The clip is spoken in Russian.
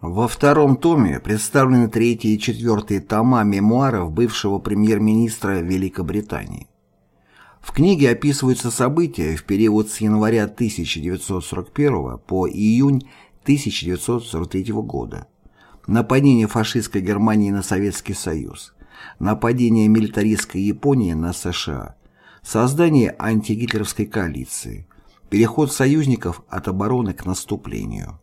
Во втором томе представлены третий и четвертый тома мемуаров бывшего премьер-министра Великобритании. В книге описываются события в период с января 1941 по июнь 1943 года. Нападение фашистской Германии на Советский Союз, нападение милитаристской Японии на США, создание антигитлеровской коалиции, переход союзников от обороны к наступлению.